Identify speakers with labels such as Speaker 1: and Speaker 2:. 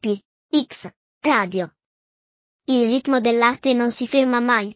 Speaker 1: P. X. Radio. Il ritmo dell'arte non si ferma mai.